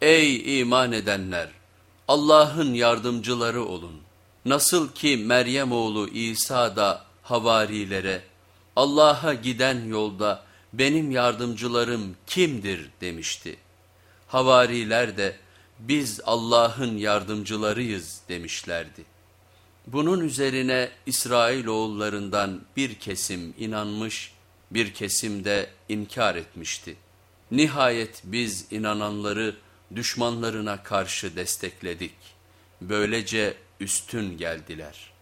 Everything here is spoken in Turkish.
Ey iman edenler! Allah'ın yardımcıları olun. Nasıl ki Meryem oğlu İsa da havarilere Allah'a giden yolda benim yardımcılarım kimdir demişti. Havariler de biz Allah'ın yardımcılarıyız demişlerdi. Bunun üzerine İsrailoğullarından bir kesim inanmış, bir kesim de inkar etmişti. Nihayet biz inananları düşmanlarına karşı destekledik. Böylece üstün geldiler.''